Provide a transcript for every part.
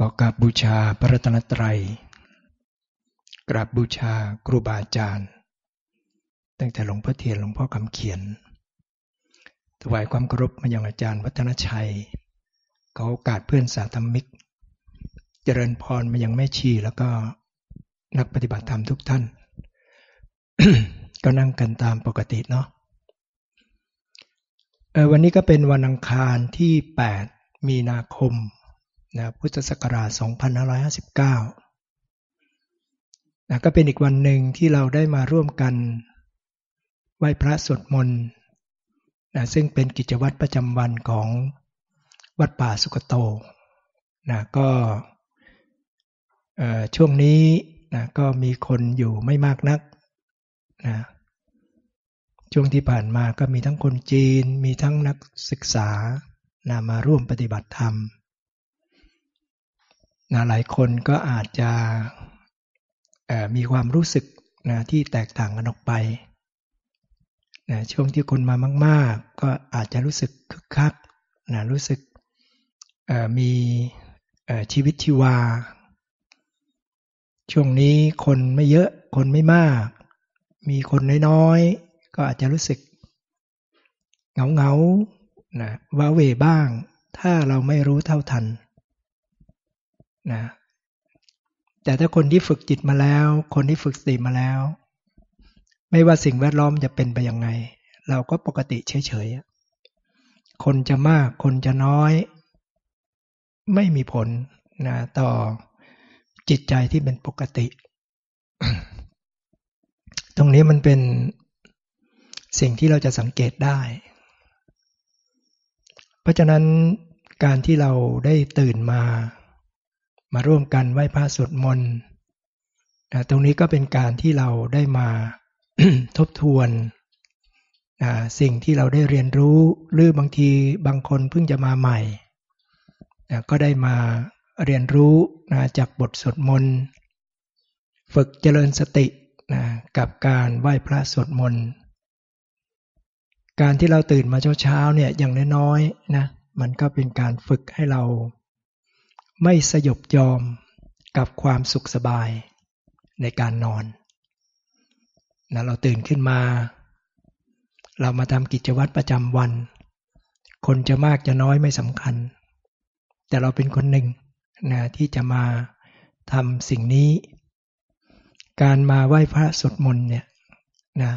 ก็กราบบูชาพระรัตนตรัย กราบบูชาครูบาอาจารย์ ตั้งแต่หลวงพ่อเทียนหลวงพ่อคำเขียน ถวายความเคารพมายังอาจารย์วัฒนชัย เขอโอกาสเพื่อนสาธมิก เจริญพรมายังแม่ชีแล้วก็นักปฏิบัติธรรมทุกท่าน ก็นั่งกันตามปกติเนาะวันนี้ก็เป็นวันอังคารที่ 8 มีนาคม นะพุทธศักราช 2559นะก็เป็นอีกวันหนึ่งที่เราได้มาร่วมกันไหว้พระสวดมนต์นะซึ่งเป็นกิจวัตรประจำวันของวัดป่าสุกโตนะก็ช่วงนี้นะก็มีคนอยู่ไม่มากนักนะช่วงที่ผ่านมาก็มีทั้งคนจีน มีทั้งนักศึกษานะมาร่วมปฏิบัติธรรม นะหลายคนก็อาจจะมีความรู้สึกนะที่แตกต่างกันออกไปนะช่วงที่คนมามาก ๆ ก็อาจจะรู้สึกคึกคักนะรู้สึกมีชีวิตชีวา ช่วงนี้คนไม่เยอะคนไม่มาก มีคนน้อย ๆ ก็อาจจะรู้สึกเงาๆนะว้าเวบ้าง ถ้าเราไม่รู้เท่าทัน นะแต่ถ้าคนที่ฝึกจิตมาแล้ว คนที่ฝึกสติมาแล้ว ไม่ว่าสิ่งแวดล้อมจะเป็นไปยังไง เราก็ปกติเฉยๆคนจะมากคนจะน้อย ไม่มีผลนะต่อจิตใจที่เป็นปกติ ตรงนี้มันเป็นสิ่งที่เราจะสังเกตได้ เพราะฉะนั้นการที่เราได้ตื่นมา มาร่วมกันไหว้พระสวดมนต์ตรงนี้ก็เป็นการที่เราได้มาทบทวนสิ่งที่เราได้เรียนรู้หรือบางทีบางคนเพิ่งจะมาใหม่ก็ได้มาเรียนรู้จากบทสวดมนต์ฝึกเจริญสติกับการไหว้พระสวดมนต์การที่เราตื่นมาเช้าๆเนี่ยอย่างน้อยๆนะมันก็เป็นการฝึกให้เรา ไม่สยบยอมกับความสุขสบายในการนอนนะเราตื่นขึ้นมา เรามาทำกิจวัตรประจำวัน คนจะมากจะน้อยไม่สำคัญ แต่เราเป็นคนหนึ่งนะที่จะมาทำสิ่งนี้ การมาไหว้พระสวดมนต์เนี่ยนะ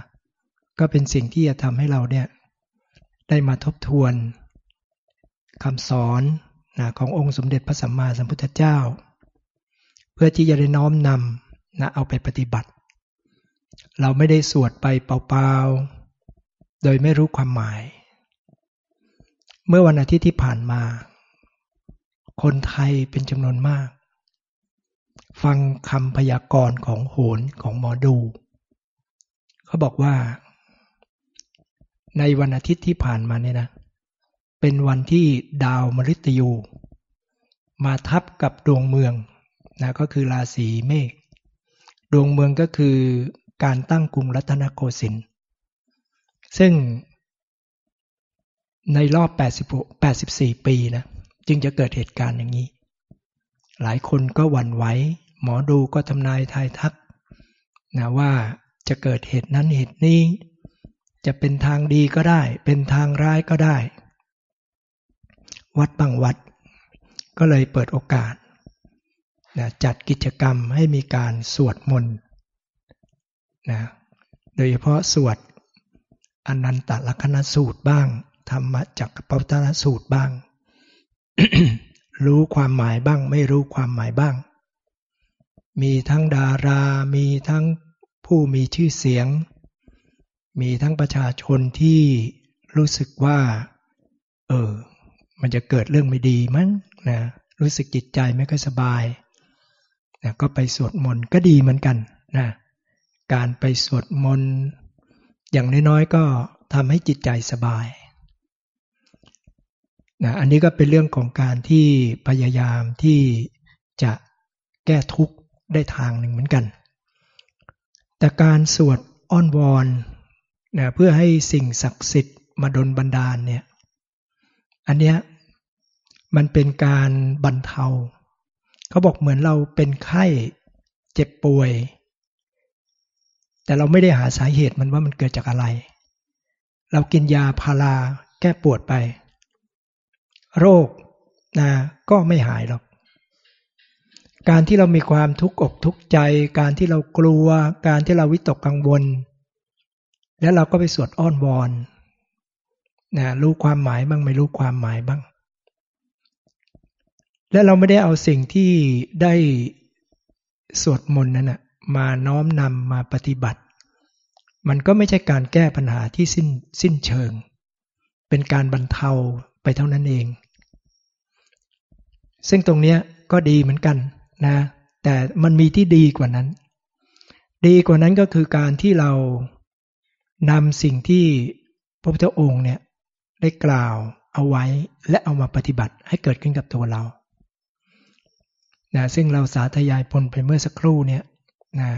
ก็เป็นสิ่งที่จะทำให้เราเนี่ยได้มาทบทวนคำสอน นะขององค์สมเด็จพระสัมมาสัมพุทธเจ้า เพื่อที่จะได้น้อมนำนะเอาไปปฏิบัติ เราไม่ได้สวดไปเปล่าๆ โดยไม่รู้ความหมาย เมื่อวันอาทิตย์ที่ผ่านมา คนไทยเป็นจำนวนมาก ฟังคำพยากรณ์ของโหนของหมอดู เขาบอกว่า ในวันอาทิตย์ที่ผ่านมาเนี่ยนะ เป็นวันที่ดาวมฤตยู มาทับกับดวงเมืองนะก็คือราศีเมษดวงเมืองก็คือการตั้งกรุงรัตนโกสินทร์ซึ่งในรอบ86 84 ปีนะจึงจะเกิดเหตุการณ์อย่างนี้ หลายคนก็หวั่นไหวหมอดูก็ทำนายทายทักนะว่าจะเกิดเหตุนั้นเหตุนี้ จะเป็นทางดีก็ได้ เป็นทางร้ายก็ได้ วัดบางวัด ก็เลยเปิดโอกาสนะจัดกิจกรรมให้มีการสวดมนต์นะโดยเฉพาะสวดอนันตลักษณสูตรบ้าง ธรรมจักรปัตนสูตรบ้าง รู้ความหมายบ้าง ไม่รู้ความหมายบ้าง มีทั้งดารา มีทั้งผู้มีชื่อเสียง มีทั้งประชาชนที่รู้สึกว่า เออ มันจะเกิดเรื่องไม่ดีมั้งนะรู้สึกจิตใจไม่ค่อยสบายนะก็ไปสวดมนต์ก็ดีเหมือนกันนะการไปสวดมนต์อย่างน้อยๆก็ทำให้จิตใจสบายนะอันนี้ก็เป็นเรื่องของการที่พยายามที่จะแก้ทุกข์ได้ทางหนึ่งเหมือนกัน แต่การสวดอ้อนวอนนะเพื่อให้สิ่งศักดิ์สิทธิ์มาดลบันดาลเนี่ย อันเนี้ยมันเป็นการบรรเทา เขาบอกเหมือนเราเป็นไข้เจ็บป่วย แต่เราไม่ได้หาสาเหตุมันว่ามันเกิดจากอะไร เรากินยาพาราแก้ปวดไป โรคนะก็ไม่หายหรอก การที่เรามีความทุกข์อกทุกข์ใจ การที่เรากลัว การที่เราวิตกกังวล แล้วเราก็ไปสวดอ้อนวอน นะรู้ความหมายบ้างไม่รู้ความหมายบ้าง และเราไม่ได้เอาสิ่งที่ได้สวดมนต์นั้นนะมาน้อมนำมาปฏิบัติ มันก็ไม่ใช่การแก้ปัญหาที่สิ้นสิ้นเชิง เป็นการบรรเทาไปเท่านั้นเอง ซึ่งตรงนี้ก็ดีเหมือนกันนะแต่มันมีที่ดีกว่านั้น ดีกว่านั้นก็คือการที่เรานำสิ่งที่พระพุทธองค์เนี่ย ได้กล่าวเอาไว้และเอามาปฏิบัติให้เกิดขึ้นกับตัวเรานะซึ่งเราสาธยายพลไปเมื่อสักครู่เนี่ยนะ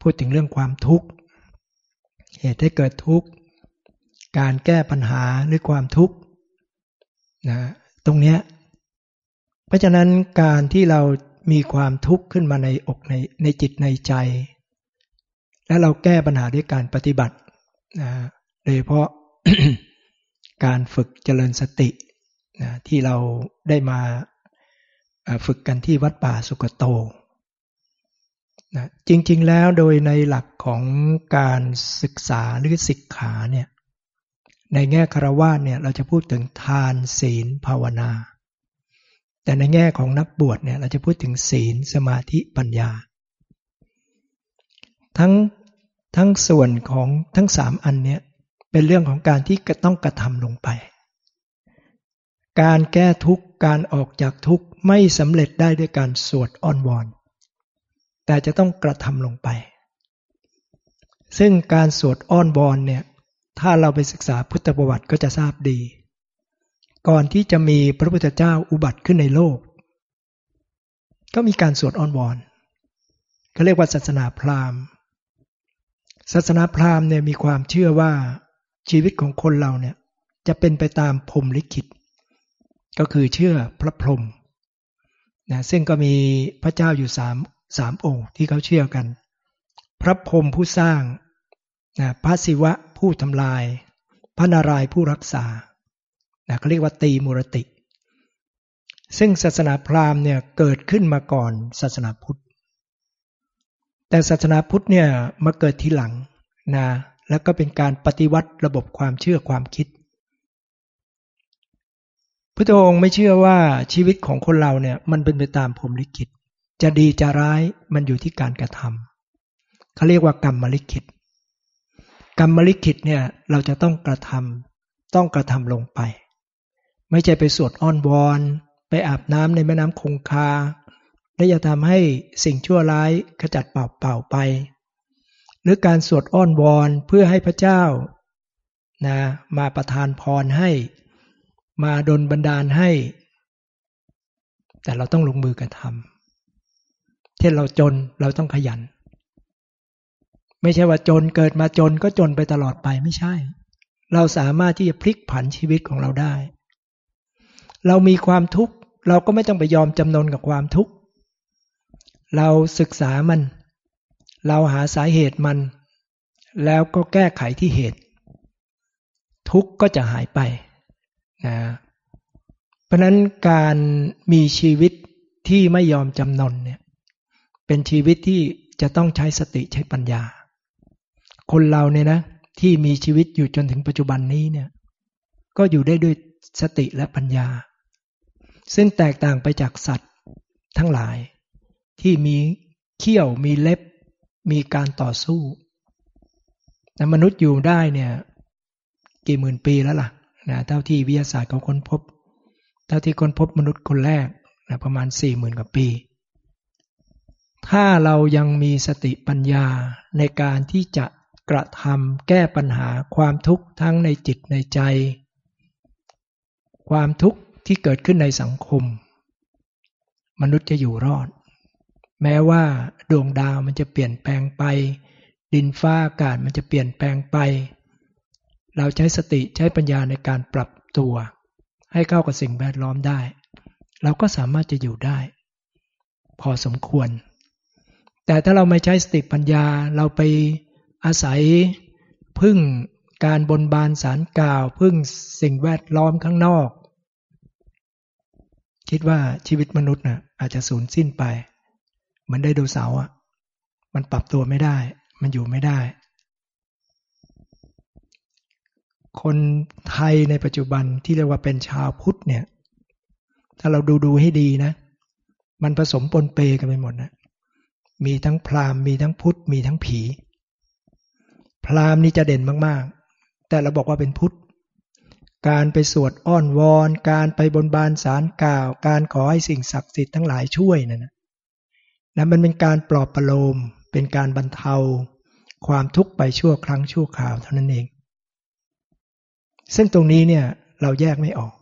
พูดถึงเรื่องความทุกข์ เหตุให้เกิดทุกข์ การแก้ปัญหาหรือความทุกข์นะตรงเนี้ยเพราะฉะนั้นการที่เรามีความทุกข์ขึ้นมาในอกในในจิตในใจ และเราแก้ปัญหาด้วยการปฏิบัตินะโดยเฉพาะ การฝึกเจริญสตินะที่เราได้มาฝึกกันที่วัดป่าสุกโตนะจริงๆแล้วโดยในหลักของการศึกษาหรือศิกขาเนี่ยในแง่คารวะเนี่ยเราจะพูดถึงทานศีลภาวนา แต่ในแง่ของนักบวชเนี่ยเราจะพูดถึงศีลสมาธิปัญญา ทั้งทั้งส่วนของทั้งสามอันเนี้ย เป็นเรื่องของการที่ต้องกระทำลงไป การแก้ทุกข์การออกจากทุกข์ไม่สำเร็จได้ด้วยการสวดอ้อนวอน แต่จะต้องกระทำลงไป ซึ่งการสวดอ้อนวอนเนี่ยถ้าเราไปศึกษาพุทธประวัติก็จะทราบดี ก่อนที่จะมีพระพุทธเจ้าอุบัติขึ้นในโลก ก็มีการสวดอ้อนวอนเขาเรียกว่าศาสนาพราหมณ์ ศาสนาพราหมณ์เนี่ยมีความเชื่อว่า ชีวิตของคนเราเนี่ยจะเป็นไปตามพรมลิขิต ก็คือเชื่อพระพรหมนะซึ่งก็มีพระเจ้าอยู่สามสามองค์ที่เขาเชื่อกัน พระพรหมผู้สร้างนะพระศิวะผู้ทำลาย พระนารายผู้รักษานะเขาเรียกว่าตีมุรติ ซึ่งศาสนาพราหมณ์เนี่ยเกิดขึ้นมาก่อนศาสนาพุทธ แต่ศาสนาพุทธเนี่ยมาเกิดทีหลังนะ แล้วก็เป็นการปฏิวัติระบบความเชื่อความคิด พระองค์ไม่เชื่อว่าชีวิตของคนเราเนี่ยมันเป็นไปตามพรมลิขิต จะดีจะร้ายมันอยู่ที่การกระทำเขาเรียกว่ากรรมลิขิต กรรมลิขิตเนี่ยเราจะต้องกระทำต้องกระทำลงไป ไม่ใช่ไปสวดอ้อนวอน ไปอาบน้ำในแม่น้ำคงคาและจะทำให้สิ่งชั่วร้ายขจัดเป่าๆไป หรือการสวดอ้อนวอนเพื่อให้พระเจ้านะมาประทานพรให้ มาดนบันดาลให้ แต่เราต้องลงมือกระทำเช่นเราจนเราต้องขยัน ไม่ใช่ว่าจนเกิดมาจนก็จนไปตลอดไปไม่ใช่ เราสามารถที่จะพลิกผันชีวิตของเราได้ เรามีความทุกข์เราก็ไม่ต้องไปยอมจำนนกับความทุกข์เราศึกษามัน เราหาสาเหตุมัน แล้วก็แก้ไขที่เหตุ ทุกข์ก็จะหายไปนะเพราะนั้นการมีชีวิตที่ไม่ยอมจำนนเนี่ยเป็นชีวิตที่จะต้องใช้สติใช้ปัญญา คนเราเนี่ยนะที่มีชีวิตอยู่จนถึงปัจจุบันนี้เนี่ยก็อยู่ได้ด้วยสติและปัญญา ซึ่งแตกต่างไปจากสัตว์ทั้งหลายที่มีเขี้ยวมีเล็บ มีการต่อสู้แต่มนุษย์อยู่ได้เนี่ยกี่หมื่นปีแล้วล่ะนะเท่าที่วิทยาศาสตร์เขาค้นพบ เท่าที่ค้นพบมนุษย์คนแรกนะประมาณสี่หมื่นกว่าปี ถ้าเรายังมีสติปัญญาในการที่จะกระทำแก้ปัญหาความทุกข์ทั้งในจิตในใจ ความทุกข์ที่เกิดขึ้นในสังคม มนุษย์จะอยู่รอด แม้ว่าดวงดาวมันจะเปลี่ยนแปลงไป ดินฟ้าอากาศมันจะเปลี่ยนแปลงไป เราใช้สติใช้ปัญญาในการปรับตัว ให้เข้ากับสิ่งแวดล้อมได้ เราก็สามารถจะอยู่ได้ พอสมควร แต่ถ้าเราไม่ใช้สติปัญญาเราไปอาศัยพึ่งการบนบานสารกล่าว พึ่งสิ่งแวดล้อมข้างนอก คิดว่าชีวิตมนุษย์นะ่ะอาจจะสูญสิ้นไป มือนไดโนเสาร์อะ มันปรับตัวไม่ได้ มันอยู่ไม่ได้ คนไทยในปัจจุบันที่เรียกว่าเป็นชาวพุทธเนี่ย ถ้าเราดูดูให้ดีนะ มันผสมปนเปกันไปหมดนะ มีทั้งพราหมณ์มีทั้งพุทธมีทั้งผี พราหมณ์นี่จะเด่นมากๆ แต่เราบอกว่าเป็นพุทธการไปสวดอ้อนวอน การไปบนบานสารกล่าว การขอให้สิ่งศักดิ์สิทธิ์ทั้งหลายช่วยนะนะ นะมันเป็นการปลอบประโลม เป็นการบรรเทา ความทุกข์ไปชั่วครั้งชั่วคราวเท่านั้นเอง ซึ่งตรงนี้เนี่ยเราแยกไม่ออก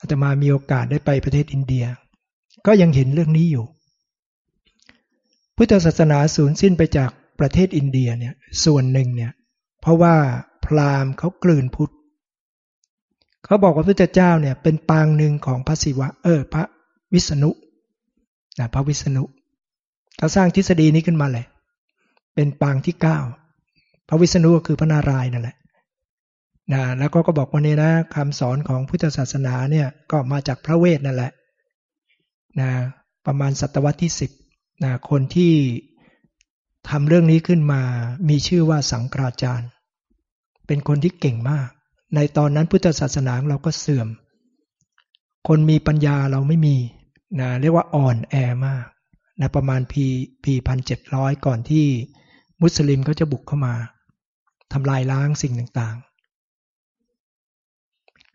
อาตมามีโอกาสได้ไปประเทศอินเดีย ก็ยังเห็นเรื่องนี้อยู่ พุทธศาสนาสูญสิ้นไปจากประเทศอินเดียเนี่ยส่วนหนึ่งเนี่ยเพราะว่าพราหมณ์เขากลืนพุทธเขาบอกว่าพระเจ้าเนี่ยเป็นปางหนึ่งของพระศิวะเออพระวิษณุ นะพระวิษณุเขาสร้างทฤษฎีนี้ขึ้นมาเลย เป็นปางที่เก้าพระวิษณุก็คือพระนารายณ์นั่นแหละนะแล้วก็ก็บอกว่าเนี่ยนะคำสอนของพุทธศาสนาเนี่ยก็มาจากพระเวทนั่นแหละนะประมาณศตวรรษที่สิบนะคนที่ทำเรื่องนี้ขึ้นมามีชื่อว่าสังกราจารย์ เป็นคนที่เก่งมาก ในตอนนั้นพุทธศาสนาเราก็เสื่อม คนมีปัญญาเราไม่มี นะเรียกว่าอ่อนแอมากนะประมาณปีปีพันเจ็ดร้อยก่อนที่มุสลิมเขาจะบุกเข้ามาทำลายล้างสิ่งต่างๆ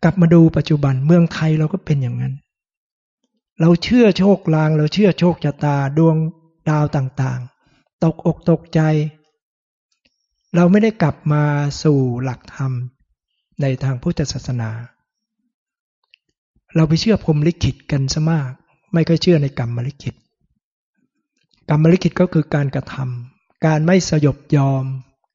กลับมาดูปัจจุบันเมืองไทยเราก็เป็นอย่างนั้น เราเชื่อโชคลาง เราเชื่อโชคชะตาดวงดาวต่างๆ ตกอกตกใจ เราไม่ได้กลับมาสู่หลักธรรมในทางพุทธศาสนา เราไปเชื่อพรมลิขิตกันซะมาก ไม่ค่อยเชื่อในกรรมมลิขิตกรรมมลิขิตก็คือการกระทำการไม่สยบยอม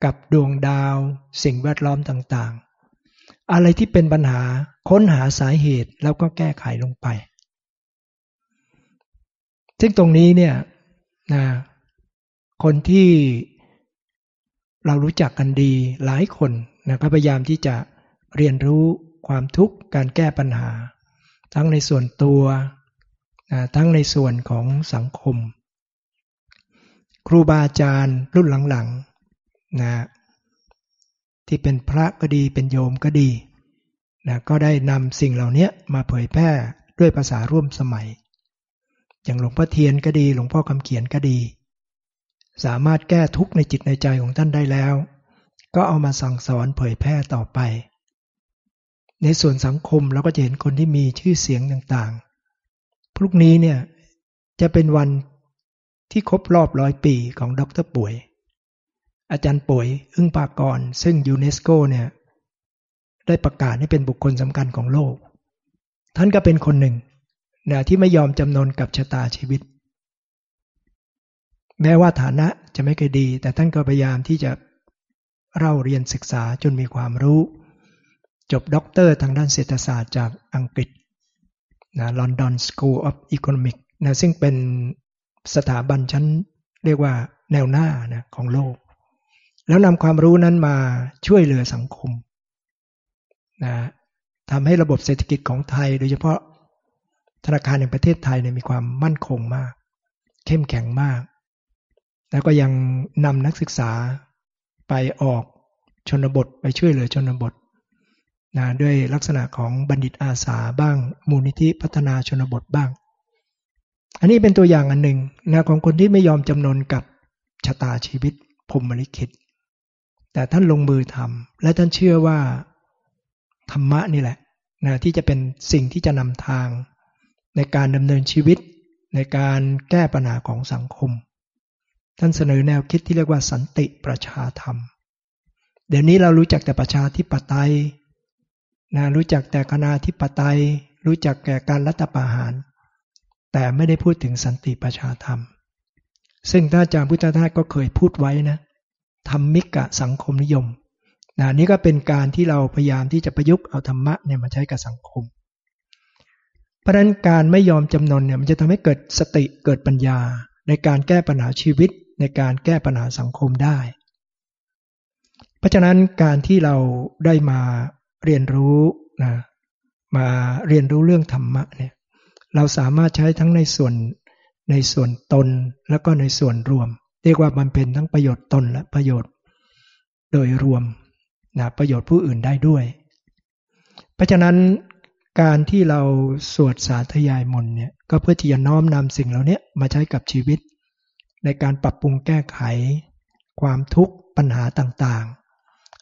กับดวงดาว สิ่งแวดล้อมต่างๆ อะไรที่เป็นปัญหาค้นหาสาเหตุแล้วก็แก้ไขลงไป ซึ่งตรงนี้เนี่ยนะคนที่เรารู้จักกันดีหลายคนนะก็พยายามที่จะเรียนรู้ความทุกข์การแก้ปัญหา ทั้งในส่วนตัว ทั้งในส่วนของสังคม ครูบาอาจารย์รุ่นหลังๆนะที่เป็นพระก็ดีเป็นโยมก็ดีนะก็ได้นำสิ่งเหล่านี้มาเผยแพร่ด้วยภาษาร่วมสมัย อย่างหลวงพ่อเทียนก็ดี หลวงพ่อคำเขียนก็ดี สามารถแก้ทุกข์ในจิตในใจของท่านได้แล้ว ก็เอามาสั่งสอนเผยแพร่ต่อไป ในส่วนสังคมเราก็จะเห็นคนที่มีชื่อเสียงต่างๆ พรุ่งนี้เนี่ยจะเป็นวันที่ครบรอบร้อยปีของดรป่วย อาจารย์ป่วย อึ้งปากร ซึ่งยูเนสโกเนี่ยได้ประกาศให้เป็นบุคคลสำคัญของโลก ท่านก็เป็นคนหนึ่งนะที่ไม่ยอมจำนนกับชะตาชีวิต แม้ว่าฐานะจะไม่เคยดี แต่ท่านก็พยายามที่จะเล่าเรียนศึกษาจนมีความรู้ จบด็อกเตอร์ทางด้านเศรษฐศาสตร์จากอังกฤษ นะ London School of Economics นะซึ่งเป็นสถาบันชั้นเรียกว่าแนวหน้านะของโลก แล้วนำความรู้นั้นมาช่วยเหลือสังคมนะทำให้ระบบเศรษฐกิจของไทย โดยเฉพาะธนาคารแห่งประเทศไทยเนี่ยมีความมั่นคงมาก เข้มแข็งมาก แล้วก็ยังนำนักศึกษาไปออกชนบทไปช่วยเหลือชนบท นะด้วยลักษณะของบัณฑิตอาสาบ้าง มูลนิธิพัฒนาชนบทบ้าง อันนี้เป็นตัวอย่างอันหนึ่งนะของคนที่ไม่ยอมจำนนกับชะตาชีวิตพรมลิขิตแต่ท่านลงมือทำและท่านเชื่อว่าธรรมะนี่แหละนะที่จะเป็นสิ่งที่จะนำทาง ในการดำเนินชีวิต ในการแก้ปัญหาของสังคม ท่านเสนอแนวคิดที่เรียกว่าสันติประชาธรรม เดี๋ยวนี้เรารู้จักแต่ประชาธิปไตย นะรู้จักแต่คณาธิปไตย รู้จักแก่การรัฐประหาร แต่ไม่ได้พูดถึงสันติประชาธรรม ซึ่งท่านอาจารย์พุทธทาสก็เคยพูดไว้นะธรรมิกะสังคมนิยมนะนี่ก็เป็นการที่เราพยายามที่จะประยุกต์เอาธรรมะเนี่ยมาใช้กับสังคม เพราะฉะนั้นการไม่ยอมจำนนเนี่ยมันจะทำให้เกิดสติเกิดปัญญา ในการแก้ปัญหาชีวิต ในการแก้ปัญหาสังคมได้ เพราะฉะนั้นการที่เราได้มา เรียนรู้นะมาเรียนรู้เรื่องธรรมะเนี่ยเราสามารถใช้ทั้งในส่วนในส่วนตนแล้วก็ในส่วนรวม เรียกว่ามันเป็นทั้งประโยชน์ตนและประโยชน์ โดยรวมนะประโยชน์ผู้อื่นได้ด้วย เพราะฉะนั้นการที่เราสวดสาธยายมนเนี่ยก็เพื่อที่จะน้อมนำสิ่งเหล่านี้มาใช้กับชีวิต ในการปรับปรุงแก้ไข ความทุกข์ปัญหาต่าง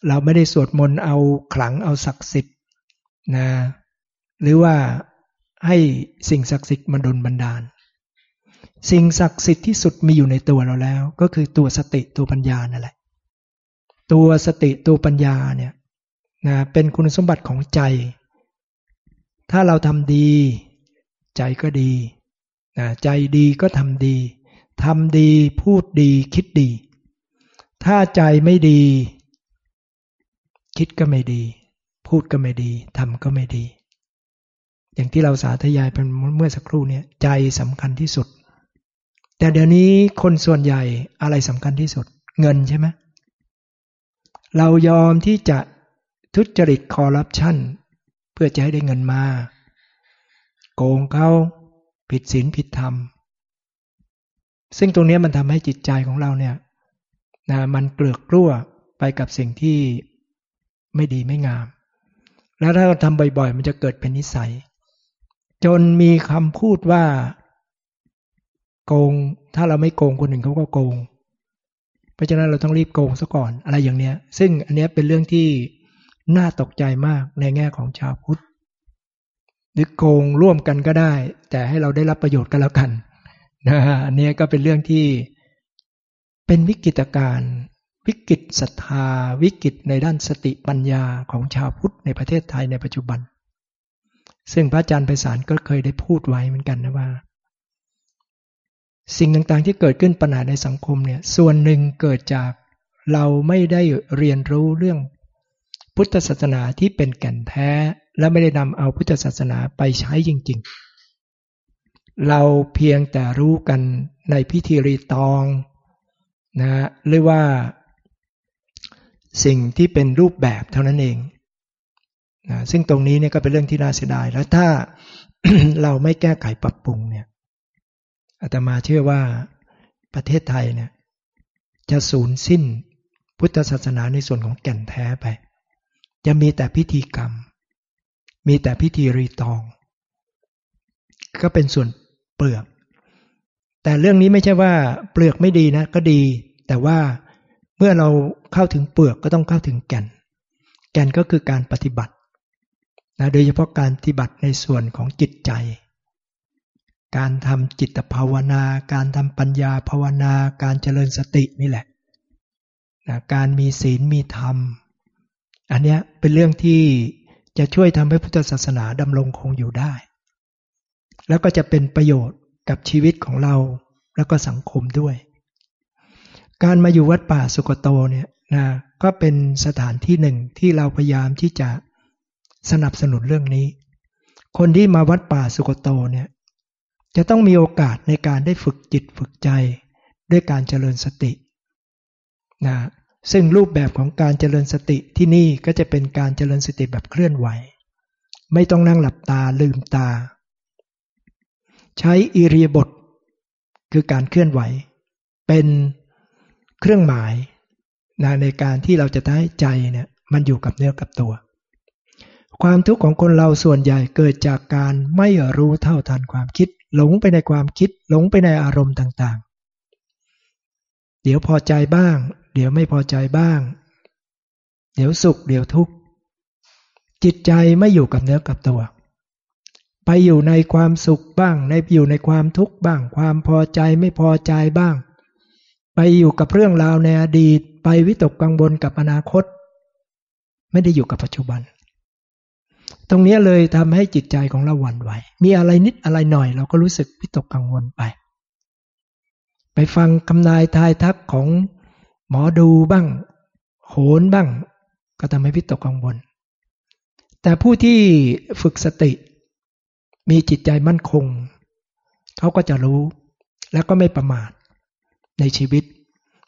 เราไม่ได้สวดมนต์เอาขลังเอาศักดิ์สิทธิ์นะหรือว่าให้สิ่งศักดิ์สิทธิ์มาดลบันดาล สิ่งศักดิ์สิทธิ์ที่สุดมีอยู่ในตัวเราแล้ว ก็คือตัวสติตัวปัญญานั่นแหละ ตัวสติตัวปัญญาเนี่ยนะเป็นคุณสมบัติของใจ ถ้าเราทำดี ใจก็ดีนะใจดีก็ทำดีทำดีพูดดีคิดดี ถ้าใจไม่ดี คิดก็ไม่ดี พูดก็ไม่ดีทำก็ไม่ดี อย่างที่เราสาธยายเป็นเมื่อสักครู่เนี่ยใจสำคัญที่สุด แต่เดี๋ยวนี้คนส่วนใหญ่อะไรสำคัญที่สุด เงินใช่ไหมเรายอมที่จะทุจริตคอร์รัปชันเพื่อจะให้ได้เงินมา โกงเขาผิดศีลผิดธรรม ซึ่งตรงนี้มันทำให้จิตใจของเราเนี่ยนะมันเกลือกกลั้วไปกับสิ่งที่ ไม่ดีไม่งาม แล้วถ้าเราทำบ่อย ๆ มันจะเกิดเป็นนิสัย จนมีคำพูดว่า โกง ถ้าเราไม่โกงคนหนึ่งเขาก็โกง เพราะฉะนั้นเราต้องรีบโกงซะก่อนอะไรอย่างเนี้ย ซึ่งอันนี้เป็นเรื่องที่น่าตกใจมากในแง่ของชาวพุทธหรือโกงร่วมกันก็ได้ แต่ให้เราได้รับประโยชน์กันแล้วกันนะฮะอันนี้ก็เป็นเรื่องที่เป็นวิกฤตการณ์ วิกฤตศรัทธาวิกฤตในด้านสติปัญญาของชาวพุทธในประเทศไทยในปัจจุบัน ซึ่งพระอาจารย์ไพศาลก็เคยได้พูดไว้เหมือนกันนะว่า สิ่งต่างๆที่เกิดขึ้นปัญหาในสังคมเนี่ยส่วนหนึ่งเกิดจากเราไม่ได้เรียนรู้เรื่องพุทธศาสนาที่เป็นแก่นแท้ และไม่ได้นำเอาพุทธศาสนาไปใช้จริง ๆ เราเพียงแต่รู้กันในพิธีรีตองนะหรือว่า สิ่งที่เป็นรูปแบบเท่านั้นเองนะซึ่งตรงนี้เนี่ยก็เป็นเรื่องที่น่าเสียดาย แล้วถ้าเราไม่แก้ไขปรับปรุงเนี่ยอาตมาเชื่อว่าประเทศไทยเนี่ยจะสูญสิ้นพุทธศาสนาในส่วนของแก่นแท้ไป จะมีแต่พิธีกรรม มีแต่พิธีรีตอง ก็เป็นส่วนเปลือก แต่เรื่องนี้ไม่ใช่ว่าเปลือกไม่ดีนะ ก็ดี แต่ว่า เมื่อเราเข้าถึงเปลือกก็ต้องเข้าถึงแก่น แก่นก็คือการปฏิบัตินะโดยเฉพาะการปฏิบัติในส่วนของจิตใจ การทำจิตภาวนา การทำปัญญาภาวนา การเจริญสตินี่แหละนะการมีศีลมีธรรม อันนี้เป็นเรื่องที่จะช่วยทำให้พุทธศาสนาดำรงคงอยู่ได้ แล้วก็จะเป็นประโยชน์กับชีวิตของเราแล้วก็สังคมด้วย การมาอยู่วัดป่าสุกโตเนี่ยนะก็เป็นสถานที่หนึ่งที่เราพยายามที่จะสนับสนุนเรื่องนี้ คนที่มาวัดป่าสุกโตเนี่ยจะต้องมีโอกาสในการได้ฝึกจิตฝึกใจด้วยการเจริญสตินะซึ่งรูปแบบของการเจริญสติที่นี่ก็จะเป็นการเจริญสติแบบเคลื่อนไหว ไม่ต้องนั่งหลับตาลืมตา ใช้อิริยบทคือการเคลื่อนไหว เป็น เครื่องหมายนะในการที่เราจะได้ใจเนี่ยมันอยู่กับเนื้อกับตัว ความทุกข์ของคนเราส่วนใหญ่เกิดจากการไม่รู้เท่าทันความคิด หลงไปในความคิด หลงไปในอารมณ์ต่างๆ เดี๋ยวพอใจบ้าง เดี๋ยวไม่พอใจบ้าง เดี๋ยวสุข เดี๋ยวทุกข์จิตใจไม่อยู่กับเนื้อกับตัว ไปอยู่ในความสุขบ้าง ในอยู่ในความทุกข์บ้าง ความพอใจไม่พอใจบ้าง ไปอยู่กับเรื่องราวในอดีต ไปวิตกกังวลกับอนาคต ไม่ได้อยู่กับปัจจุบัน ตรงนี้เลยทำให้จิตใจของเราหวั่นไหว มีอะไรนิดอะไรหน่อย เราก็รู้สึกพิตกกังวลไป ไปฟังคำนายทายทักของหมอดูบ้าง โหนบ้าง ก็ทำให้พิตกกังวล แต่ผู้ที่ฝึกสติ มีจิตใจมั่นคง เขาก็จะรู้ แล้วก็ไม่ประมาท ในชีวิต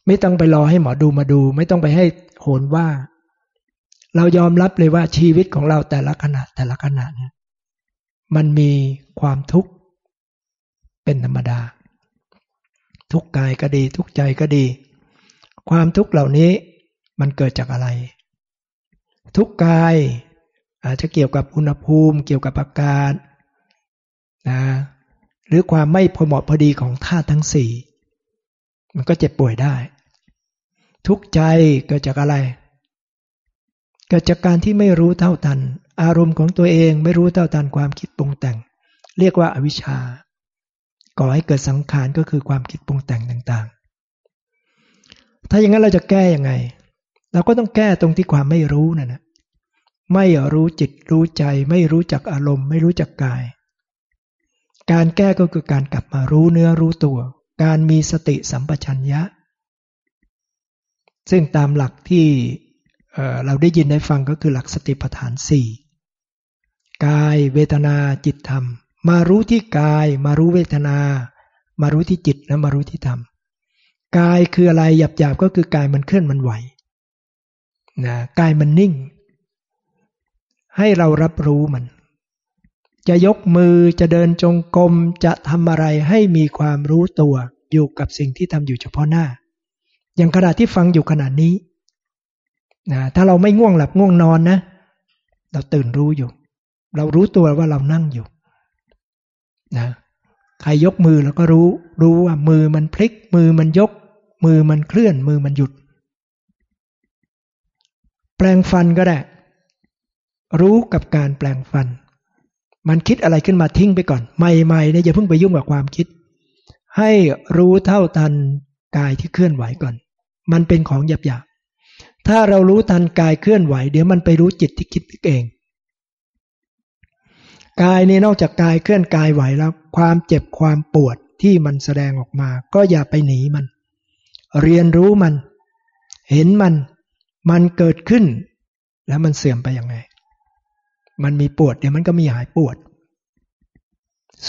ไม่ต้องไปรอให้หมอดูมาดู ไม่ต้องไปให้โหนว่า เรายอมรับเลยว่าชีวิตของเราแต่ละขณะแต่ละขณะเนี่ยมันมีความทุกข์เป็นธรรมดา ทุกกายก็ดี ทุกใจก็ดี ความทุกข์เหล่านี้มันเกิดจากอะไร ทุกกายอาจจะเกี่ยวกับอุณหภูมิ เกี่ยวกับอากาศนะหรือความไม่พอเหมาะพอดีของธาตุทั้งสี่ มันก็เจ็บป่วยได้ ทุกใจเกิดจากอะไร เกิดจากการที่ไม่รู้เท่าทัน อารมณ์ของตัวเองไม่รู้เท่าทันความคิดปรุงแต่ง เรียกว่าอาวิชชา ก่อให้เกิดสังขารก็คือความคิดปรุงแต่งต่างๆ ถ้าอย่างนั้นเราจะแก้ยังไง เราก็ต้องแก้ตรงที่ความไม่รู้นั่นนะไม่รู้จิตรู้ใจ ไม่รู้จักอารมณ์ ไม่รู้จักกาย การแก้ก็คือการกลับมารู้เนื้อรู้ตัว การมีสติสัมปชัญญะ ซึ่งตามหลักที่เราได้ยินได้ฟังก็คือหลักสติปัฏฐานสี่กายเวทนาจิตธรรม มารู้ที่กาย มารู้เวทนา มารู้ที่จิตและมารู้ที่ธรรมกายคืออะไรหยาบๆก็คือกายมันเคลื่อนมันไหวนะกายมันนิ่ง ให้เรารับรู้มัน จะยกมือจะเดินจงกรมจะทำอะไรให้มีความรู้ตัวอยู่กับสิ่งที่ทำอยู่เฉพาะหน้า อย่างขณะที่ฟังอยู่ขณะนี้นะถ้าเราไม่ง่วงหลับง่วงนอนนะ เราตื่นรู้อยู่ เรารู้ตัวว่าเรานั่งอยู่นะใครยกมือเราก็รู้ รู้ว่ามือมันพลิก มือมันยก มือมันเคลื่อน มือมันหยุด แปลงฟันก็ได้ รู้กับการแปลงฟัน มันคิดอะไรขึ้นมาทิ้งไปก่อน ใหม่ๆเนี่ยอย่าเพิ่งไปยุ่งกับความคิด ให้รู้เท่าทันกายที่เคลื่อนไหวก่อน มันเป็นของหยาบๆถ้าเรารู้ทันกายเคลื่อนไหว เดี๋ยวมันไปรู้จิตที่คิดเองกายนี่นอกจากกายเคลื่อนกายไหวแล้ว ความเจ็บความปวดที่มันแสดงออกมา ก็อย่าไปหนีมัน เรียนรู้มัน เห็นมัน มันเกิดขึ้น แล้วมันเสื่อมไปยังไง มันมีปวดเดี๋ยวมันก็มีหายปวด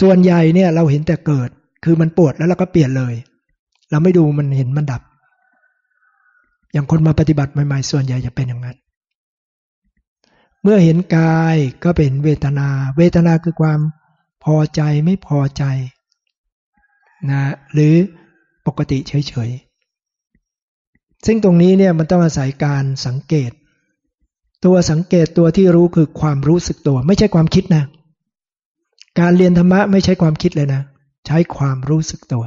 ส่วนใหญ่เนี่ย เราเห็นแต่เกิด คือมันปวดแล้วเราก็เปลี่ยนเลย เราไม่ดูมันเห็นมันดับ อย่างคนมาปฏิบัติใหม่ๆส่วนใหญ่จะเป็นอย่างนั้น เมื่อเห็นกายก็เป็นเวทนา เวทนาคือความพอใจไม่พอใจนะหรือปกติเฉยๆ ซึ่งตรงนี้เนี่ยมันต้องอาศัยการสังเกต ตัวสังเกตตัวที่รู้คือความรู้สึกตัว ไม่ใช่ความคิดนะ การเรียนธรรมะไม่ใช่ความคิดเลยนะ ใช้ความรู้สึกตัว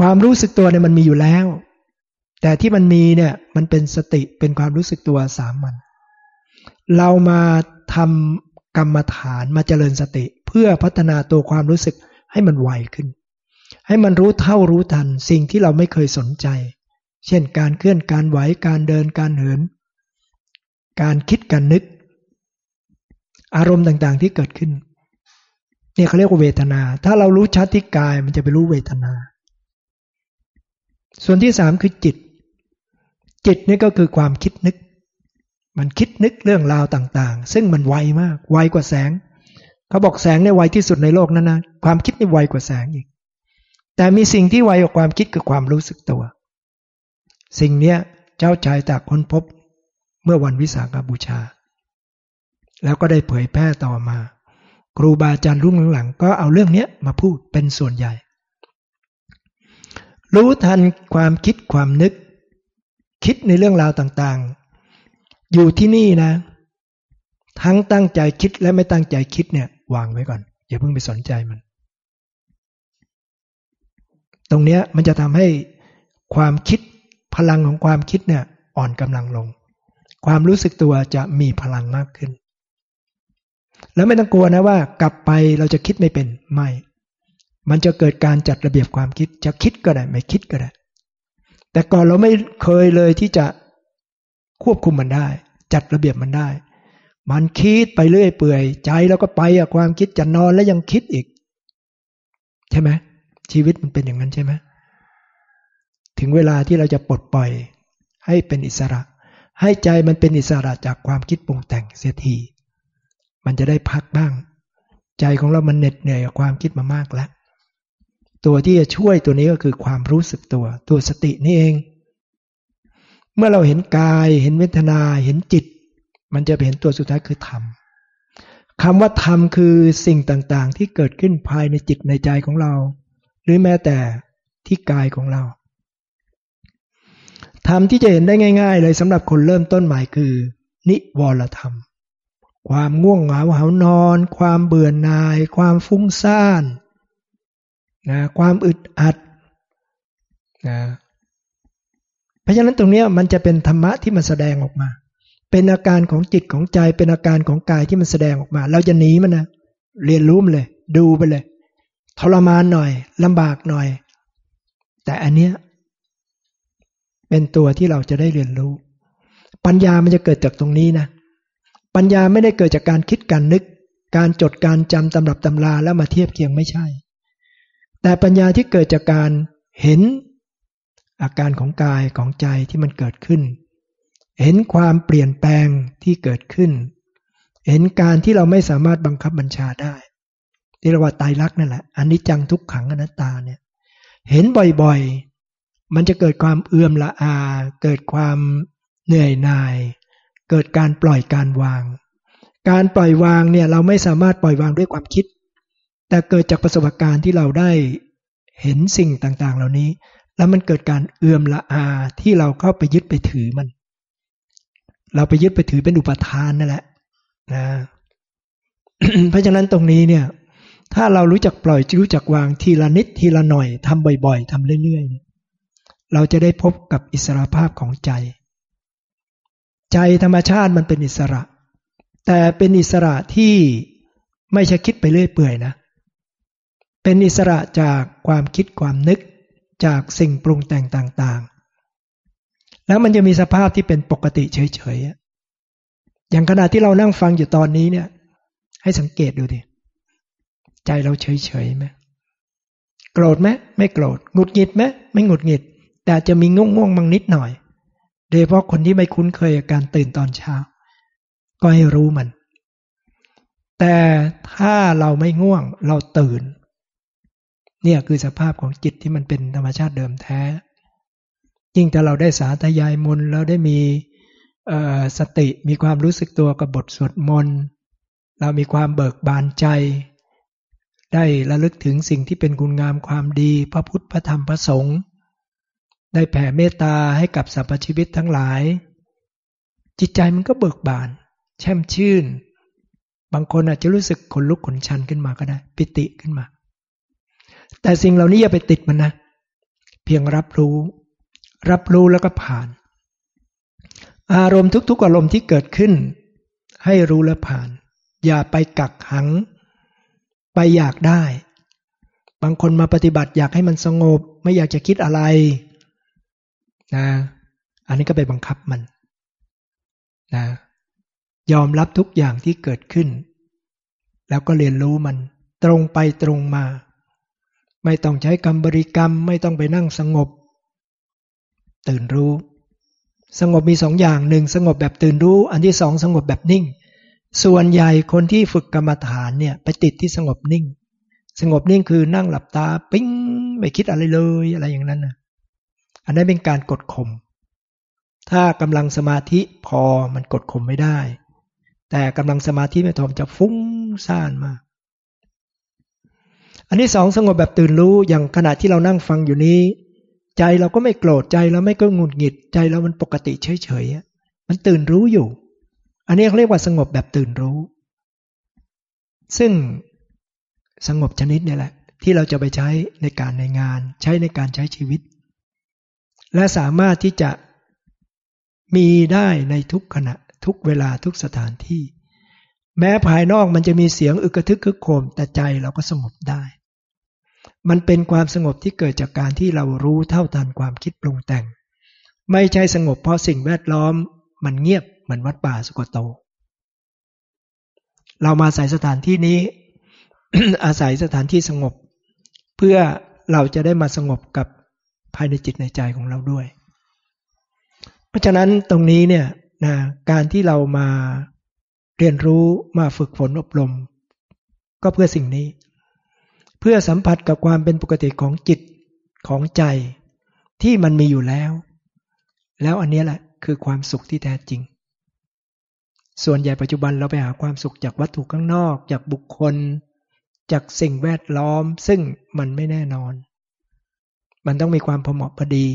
ความรู้สึกตัวเนี่ยมันมีอยู่แล้ว แต่ที่มันมีเนี่ยมันเป็นสติเป็นความรู้สึกตัวสามมันเรามาทำกรรมฐานมาเจริญสติ เพื่อพัฒนาตัวความรู้สึกให้มันไวขึ้น ให้มันรู้เท่ารู้ทันสิ่งที่เราไม่เคยสนใจ เช่นการเคลื่อนการไหวการเดินการเหิน การคิดการนึก อารมณ์ต่างๆที่เกิดขึ้น เนี่ยเขาเรียกว่าเวทนา ถ้าเรารู้ชัดที่กายมันจะไปรู้เวทนา ส่วนที่สามคือจิต จิตนี่ก็คือความคิดนึก มันคิดนึกเรื่องราวต่างๆ ซึ่งมันไวมาก ไวกว่าแสง เขาบอกแสงในไวที่สุดในโลกนั้นนะ ความคิดนี่ไวกว่าแสงอีก แต่มีสิ่งที่ไวกว่าความคิดคือความรู้สึกตัว สิ่งเนี้ยเจ้าชายตากค้นพบ มื่อวันวิสาขบูชา แล้วก็ได้เผยแพร่ต่อมา ครูบาอาจารย์รุ่นหลังๆ ก็เอาเรื่องนี้มาพูดเป็นส่วนใหญ่ รู้ทันความคิดความนึก คิดในเรื่องราวต่างๆ อยู่ที่นี่นะ ทั้งตั้งใจคิดและไม่ตั้งใจคิดเนี่ยวางไว้ก่อน อย่าเพิ่งไปสนใจมัน ตรงนี้มันจะทำให้ความคิดพลังของความคิดเนี่ยอ่อนกำลังลง ความรู้สึกตัวจะมีพลังมากขึ้น แล้วไม่ต้องกลัวนะว่า กลับไปเราจะคิดไม่เป็นไม่ มันจะเกิดการจัดระเบียบความคิดจะคิดก็ได้ ไม่คิดก็ได้ แต่ก่อนเราไม่เคยเลยที่จะควบคุมมันได้ จัดระเบียบมันได้ มันคิดไปเรื่อยเปื่อย ใจแล้วก็ไปอะความคิดจะนอนแล้วยังคิดอีก ใช่ไหมชีวิตมันเป็นอย่างนั้นใช่ไหมถึงเวลาที่เราจะปลดปล่อยให้เป็นอิสระ ให้ใจมันเป็นอิสระจากความคิดปรุงแต่งเสียทีมันจะได้พักบ้าง ใจของเรามันเหน็ดเหนื่อยกับความคิดมามากแล้ว ตัวที่จะช่วยตัวนี้ก็คือความรู้สึกตัว ตัวสตินี่เอง เมื่อเราเห็นกายเห็นเวทนาเห็นจิต มันจะเห็นตัวสุดท้ายคือธรรมคำว่าธรรมคือสิ่งต่างๆ ที่เกิดขึ้นภายในจิตในใจของเรา หรือแม้แต่ที่กายของเรา ธรรมที่จะเห็นได้ง่าย ๆ เลยสำหรับคนเริ่มต้นใหม่คือ นิวรธรรม ความง่วงเหงาหานอน ความเบื่อหน่าย ความฟุ้งซ่านนะความอึดอัดนะเพราะฉะนั้นตรงนี้มันจะเป็นธรรมะที่มันแสดงออกมา เป็นอาการของจิตของใจ เป็นอาการของกายที่มันแสดงออกมา เราจะหนีมันนะเรียนรู้มันเลย ดูไปเลยทรมานหน่อยลำบากหน่อย แต่อันเนี้ย เป็นตัวที่เราจะได้เรียนรู้ ปัญญามันจะเกิดจากตรงนี้นะ ปัญญาไม่ได้เกิดจากการคิดการนึก การจดการจำตำรับตำราแล้วมาเทียบเคียงไม่ใช่ แต่ปัญญาที่เกิดจากการเห็นอาการของกายของใจที่มันเกิดขึ้น เห็นความเปลี่ยนแปลงที่เกิดขึ้น เห็นการที่เราไม่สามารถบังคับบัญชาได้ที่เรียกว่าตายรักนั่นแหละอันนี้จังทุกขังอนัตตาเนี่ย เห็นบ่อย มันจะเกิดความเอื่อมละอา เกิดความเหนื่อยหน่าย เกิดการปล่อยการวาง การปล่อยวางเนี่ยเราไม่สามารถปล่อยวางด้วยความคิด แต่เกิดจากประสบการณ์ที่เราได้เห็นสิ่งต่างๆ เหล่านี้ แล้วมันเกิดการเอื่อมละอาที่เราเข้าไปยึดไปถือมัน เราไปยึดไปถือเป็นอุปทานนั่นแหละนะเพราะฉะนั้นตรงนี้เนี่ย ถ้าเรารู้จักปล่อยรู้จักวางทีละนิดทีละหน่อยทำบ่อย ๆทำเรื่อยๆ เราจะได้พบกับอิสระภาพของใจ ใจธรรมชาติมันเป็นอิสระ แต่เป็นอิสระที่ไม่ใช่คิดไปเรื่อยเปื่อยนะ เป็นอิสระจากความคิดความนึกจากสิ่งปรุงแต่งต่างๆ แล้วมันจะมีสภาพที่เป็นปกติเฉยๆ อย่างขณะที่เรานั่งฟังอยู่ตอนนี้เนี่ย ให้สังเกตดูดิ ใจเราเฉยๆไหมโกรธไหมไม่โกรธ หงุดหงิดไหมไม่หงุดหงิด แต่จะมีง่วงง่วงบางนิดหน่อย โดยเฉพาะคนที่ไม่คุ้นเคยกับการตื่นตอนเช้า ก็ให้รู้มัน แต่ถ้าเราไม่ง่วงเราตื่น เนี่ยคือสภาพของจิตที่มันเป็นธรรมชาติเดิมแท้ ยิ่งถ้าเราได้สาธยายมนแล้วได้มีสติมีความรู้สึกตัวกับบทสวดมนต์เรามีความเบิกบานใจ ได้ระลึกถึงสิ่งที่เป็นคุณงามความดี พระพุทธพระธรรมพระสงฆ์ ได้แผ่เมตตาให้กับสรรพชีวิตทั้งหลาย จิตใจมันก็เบิกบาน แช่มชื่น บางคนอาจจะรู้สึกขนลุกขนชันขึ้นมาก็ได้ ปิติขึ้นมา แต่สิ่งเหล่านี้อย่าไปติดมันนะ เพียงรับรู้ รับรู้แล้วก็ผ่าน อารมณ์ทุกๆอารมณ์ที่เกิดขึ้น ให้รู้และผ่าน อย่าไปกักขัง ไปอยากได้ บางคนมาปฏิบัติอยากให้มันสงบ ไม่อยากจะคิดอะไร นะ อันนี้ก็ไปบังคับมันนะยอมรับทุกอย่างที่เกิดขึ้น แล้วก็เรียนรู้มัน ตรงไปตรงมา ไม่ต้องใช้กรรมบริกรรม ไม่ต้องไปนั่งสงบ ตื่นรู้ สงบมีสองอย่างหนึ่งสงบแบบตื่นรู้ อันที่สองสงบแบบนิ่ง ส่วนใหญ่คนที่ฝึกกรรมฐานเนี่ยไปติดที่สงบนิ่ง สงบนิ่งคือนั่งหลับตา ปิ้งไม่คิดอะไรเลยอะไรอย่างนั้นนะ อันนั้นเป็นการกดข่มถ้ากำลังสมาธิพอมันกดข่มไม่ได้ แต่กำลังสมาธิไม่พอมจะฟุ้งซ่านมาก อันนี้สองสงบแบบตื่นรู้อย่างขณะที่เรานั่งฟังอยู่นี้ ใจเราก็ไม่โกรธใจเราไม่ก็งุดหงิด ใจเรามันปกติเฉยๆมันตื่นรู้อยู่ อันนี้เขาเรียกว่าสงบแบบตื่นรู้ ซึ่งสงบชนิดนี่แหละ ที่เราจะไปใช้ในการในงาน ใช้ในการใช้ชีวิต และสามารถที่จะมีได้ในทุกขณะทุกเวลาทุกสถานที่ แม้ภายนอกมันจะมีเสียงอึกระทึกคึกโคมแต่ใจเราก็สงบได้ มันเป็นความสงบที่เกิดจากการที่เรารู้เท่าทันความคิดปรุงแต่ง ไม่ใช่สงบเพราะสิ่งแวดล้อมมันเงียบเหมือนวัดป่าสุกโต เรามาอาศัยสถานที่นี้ อาศัยสถานที่สงบ เพื่อเราจะได้มาสงบกับ ภายในจิตในใจของเราด้วย เพราะฉะนั้นตรงนี้เนี่ยนะการที่เรามาเรียนรู้มาฝึกฝนอบรม ก็เพื่อสิ่งนี้ เพื่อสัมผัสกับความเป็นปกติของจิตของใจที่มันมีอยู่แล้ว แล้วอันนี้แหละคือความสุขที่แท้จริง ส่วนใหญ่ปัจจุบันเราไปหาความสุขจากวัตถุข้างนอก จากบุคคล จากสิ่งแวดล้อม ซึ่งมันไม่แน่นอน มันต้องมีความพอเหมาะพอดี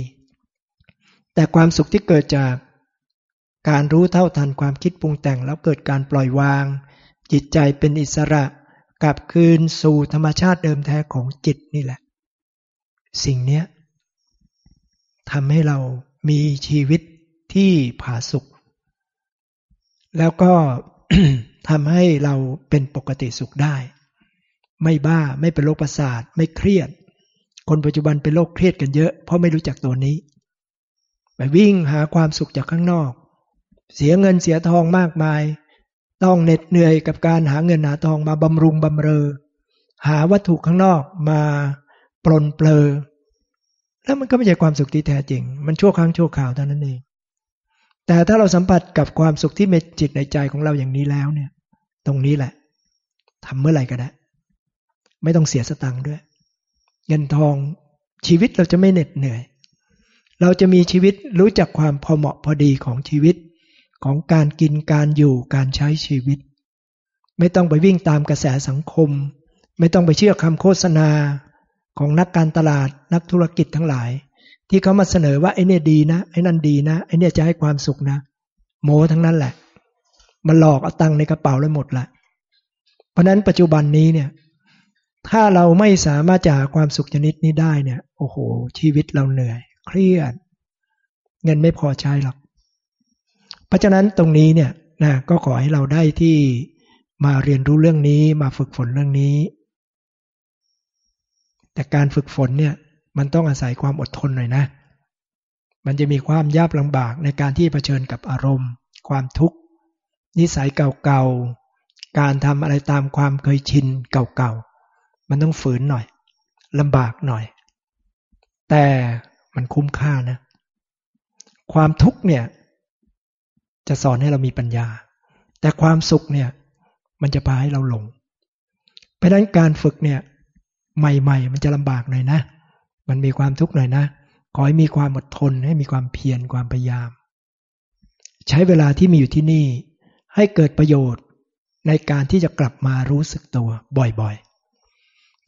แต่ความสุขที่เกิดจากการรู้เท่าทันความคิดปรุงแต่งแล้วเกิดการปล่อยวาง จิตใจเป็นอิสระกลับคืนสู่ธรรมชาติเดิมแท้ของจิตนี่แหละ สิ่งนี้ทำให้เรามีชีวิตที่ผาสุกแล้วก็ทำให้เราเป็นปกติสุขได้ ไม่บ้าไม่เป็นโรคประสาท ไม่เครียด คนปัจจุบันเป็นโรคเครียดกันเยอะ เพราะไม่รู้จักตัวนี้ ไปวิ่งหาความสุขจากข้างนอก เสียเงินเสียทองมากมาย ต้องเหน็ดเหนื่อยกับการหาเงินหาทองมาบำรุงบำเรอ หาวัตถุข้างนอกมาปลนเปลอ แล้วมันก็ไม่ใช่ความสุขที่แท้จริง มันชั่วครั้งชั่วคราวเท่านั้นเอง แต่ถ้าเราสัมผัสกับความสุขที่ในจิตในใจของเราอย่างนี้แล้วเนี่ย ตรงนี้แหละทำเมื่อไหร่ก็ได้ ไม่ต้องเสียสตังค์ด้วย เงินทองชีวิตเราจะไม่เหน็ดเหนื่อย เราจะมีชีวิตรู้จักความพอเหมาะพอดีของชีวิต ของการกินการอยู่การใช้ชีวิต ไม่ต้องไปวิ่งตามกระแสสังคม ไม่ต้องไปเชื่อคำโฆษณาของนักการตลาดนักธุรกิจทั้งหลาย ที่เขามาเสนอว่าไอ้นี่ดีนะไอ้นั่นดีนะไอ้นี่จะให้ความสุขนะ โมทั้งนั้นแหละมันหลอกเอาตังในกระเป๋าเลยหมดละเพราะนั้นปัจจุบันนี้เนี่ย ถ้าเราไม่สามารถจะหาความสุขชนิดนี้ได้เนี่ย โอ้โห ชีวิตเราเหนื่อย เครียด เงินไม่พอใช้หรอก เพราะฉะนั้นตรงนี้เนี่ยนะก็ขอให้เราได้ที่มาเรียนรู้เรื่องนี้มาฝึกฝนเรื่องนี้ แต่การฝึกฝนเนี่ยมันต้องอาศัยความอดทนหน่อยนะ มันจะมีความยากลำบากในการที่เผชิญกับอารมณ์ ความทุกข์ นิสัยเก่าๆ การทำอะไรตามความเคยชินเก่าๆ มันต้องฝืนหน่อยลำบากหน่อย แต่มันคุ้มค่านะ ความทุกข์เนี่ย จะสอนให้เรามีปัญญา แต่ความสุขเนี่ย มันจะพาให้เราหลง เพราะนั้นการฝึกเนี่ย ใหม่ ๆ มันจะลำบากหน่อยนะ มันมีความทุกข์หน่อยนะ ขอให้มีความอดทนให้มีความเพียรความพยายาม ใช้เวลาที่มีอยู่ที่นี่ ให้เกิดประโยชน์ในการที่จะกลับมารู้สึกตัวบ่อยๆ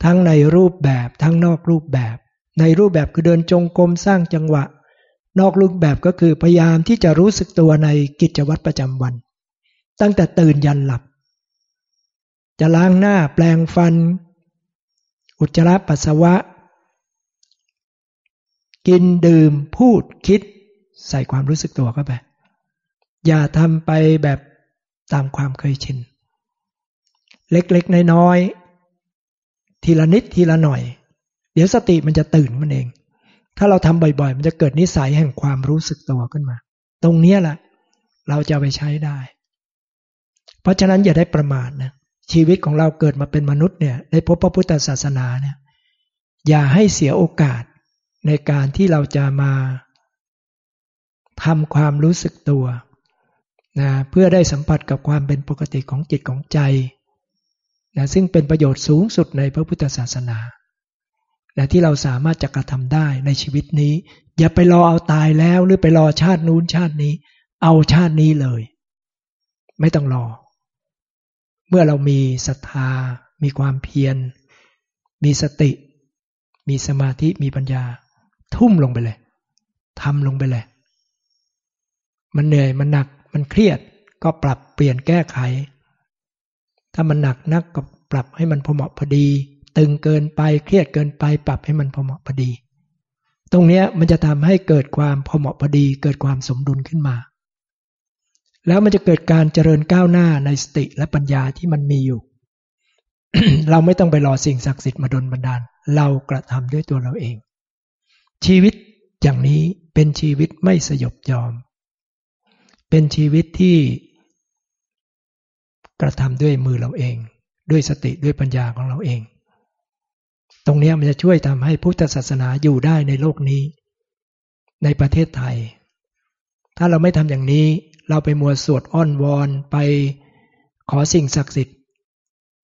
ทั้งในรูปแบบทั้งนอกรูปแบบ ในรูปแบบคือเดินจงกรมสร้างจังหวะ นอกรูปแบบก็คือพยายามที่จะรู้สึกตัวในกิจวัตรประจำวัน ตั้งแต่ตื่นยันหลับ จะล้างหน้าแปลงฟัน อุจจาระปัสสาวะ กินดื่มพูดคิด ใส่ความรู้สึกตัวเข้าไปอย่าทำไปแบบตามความเคยชิน เล็กๆ น้อยๆ ทีละนิดทีละหน่อย เดี๋ยวสติมันจะตื่นมันเอง ถ้าเราทำบ่อยๆ มันจะเกิดนิสัยแห่งความรู้สึกตัวขึ้นมา ตรงนี้แหละเราจะไปใช้ได้ เพราะฉะนั้นอย่าได้ประมาทนะชีวิตของเราเกิดมาเป็นมนุษย์เนี่ยได้พบพระพุทธศาสนาเนี่ยอย่าให้เสียโอกาสในการที่เราจะมาทำความรู้สึกตัวนะเพื่อได้สัมผัสกับความเป็นปกติของจิตของใจ นะซึ่งเป็นประโยชน์สูงสุดในพระพุทธศาสนาและที่เราสามารถจะกระทำได้ในชีวิตนี้ อย่าไปรอเอาตายแล้วหรือไปรอชาตินู้นชาตินี้ เอาชาตินี้เลย ไม่ต้องรอ เมื่อเรามีศรัทธา มีความเพียร มีสติ มีสมาธิมีปัญญา ทุ่มลงไปเลยทำลงไปเลย มันเหนื่อยมันหนักมันเครียดก็ปรับเปลี่ยนแก้ไข ถ้ามันหนักนักก็ปรับให้มันพอเหมาะพอดี ตึงเกินไปเครียดเกินไป ปรับให้มันพอเหมาะพอดี ตรงนี้มันจะทำให้เกิดความพอเหมาะพอดี เกิดความสมดุลขึ้นมา แล้วมันจะเกิดการเจริญก้าวหน้าในสติและปัญญาที่มันมีอยู่ เราไม่ต้องไปรอสิ่งศักดิ์สิทธิ์มาดลบันดาล เรากระทำด้วยตัวเราเอง ชีวิตอย่างนี้เป็นชีวิตไม่สยบยอม เป็นชีวิตที่ กระทำด้วยมือเราเอง ด้วยสติด้วยปัญญาของเราเอง ตรงนี้มันจะช่วยทำให้พุทธศาสนาอยู่ได้ในโลกนี้ ในประเทศไทย ถ้าเราไม่ทำอย่างนี้เราไปมัวสวดอ้อนวอนไปขอสิ่งศักดิ์สิทธิ์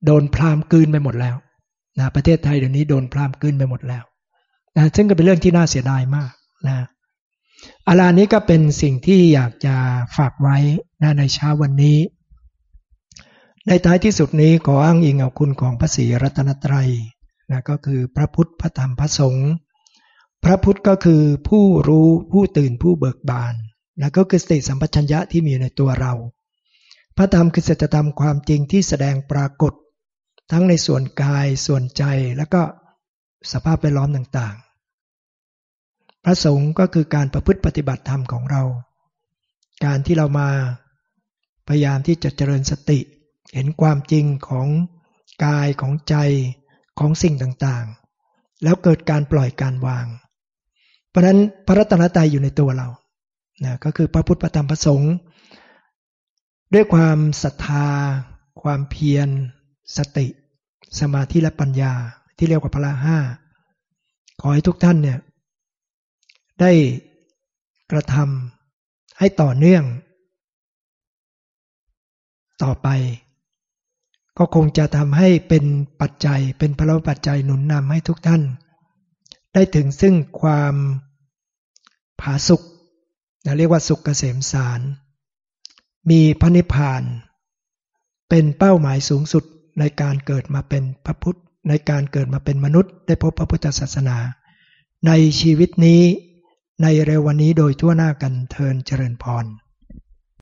โดนพรามกืนไปหมดแล้วนะประเทศไทยเดี๋ยวนี้โดนพรามกืนไปหมดแล้วนะซึ่งก็เป็นเรื่องที่น่าเสียดายมากนะอาลานี้ก็เป็นสิ่งที่อยากจะฝากไว้นะในเช้าวันนี้ ในท้ายที่สุดนี้ขออ้างอิงเอาคุณของพระศรีรัตนตรัยนะก็คือพระพุทธพระธรรมพระสงฆ์พระพุทธก็คือผู้รู้ผู้ตื่นผู้เบิกบานนะก็คือสติสัมปชัญญะที่มีในตัวเรา พระธรรมคือสัจธรรมความจริงที่แสดงปรากฏ ทั้งในส่วนกายส่วนใจแล้วก็สภาพแวดล้อมต่างๆ พระสงฆ์ก็คือการประพฤติปฏิบัติธรรมของเรา การที่เรามาพยายามที่จะเจริญสติ เห็นความจริงของกายของใจของสิ่งต่างๆ แล้วเกิดการปล่อยการวาง เพราะนั้นพระรัตนตรัยอยู่ในตัวเรานะก็คือพระพุทธธรรมพระสงฆ์ด้วยความศรัทธา ความเพียร สติ สมาธิและปัญญาที่เรียกว่าพละห้าขอให้ทุกท่านเนี่ยได้กระทำให้ต่อเนื่อง ต่อไป ก็คงจะทำให้เป็นปัจจัย เป็นพลปัจจัยหนุนนำให้ทุกท่าน ได้ถึงซึ่งความผาสุกนะเรียกว่าสุขเกษมสาร มีพระนิพพาน เป็นเป้าหมายสูงสุดในการเกิดมาเป็นพระพุทธ ในการเกิดมาเป็นมนุษย์ ได้พบพระพุทธศาสนา ในชีวิตนี้ในเร็ววันนี้โดยทั่วหน้ากันเทินเจริญพร